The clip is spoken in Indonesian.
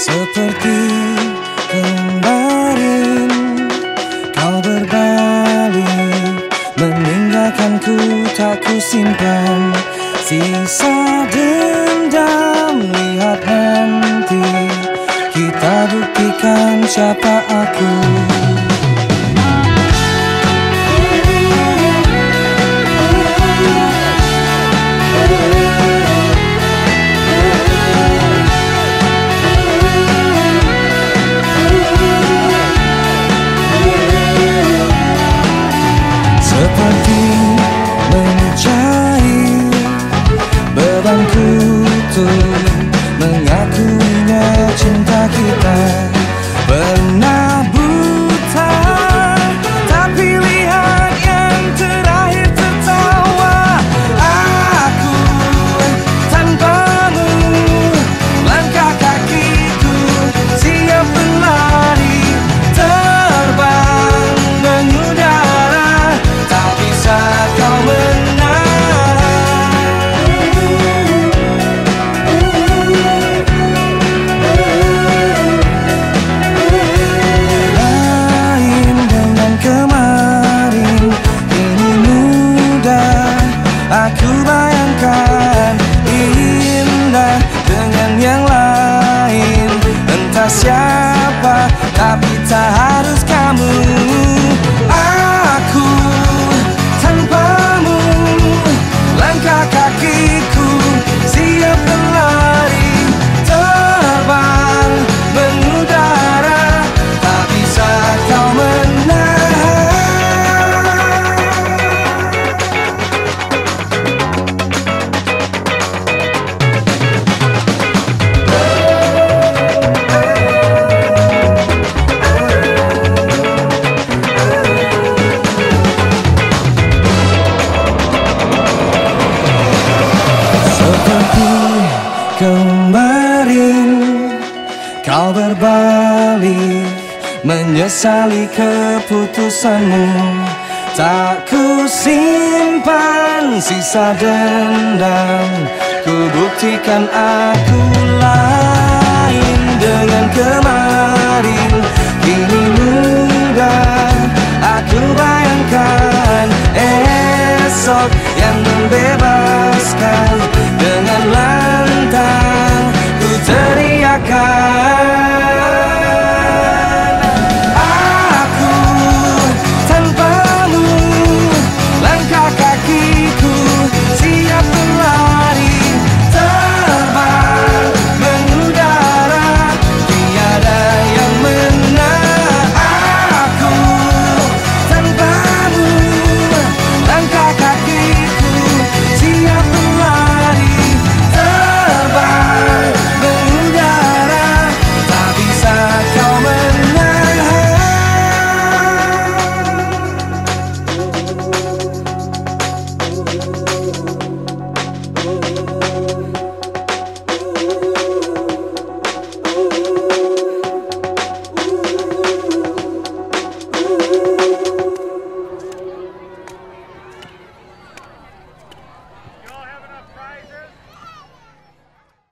Seperti kemarin Kau berbalik Meninggalkanku tak ku simpan. Sisa dendam Lihat nanti. Kita buktikan siapa food bayangkan Indah dengan yang lain. Entah siapa Tapi tak harus kamu berbalik Menyesali keputusanmu. Tak ku simpan sisa dendam Ku buktikan aku lain dengan kemarin. Kini mudah aku bayangkan esok yang